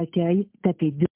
accueil, tapez 2.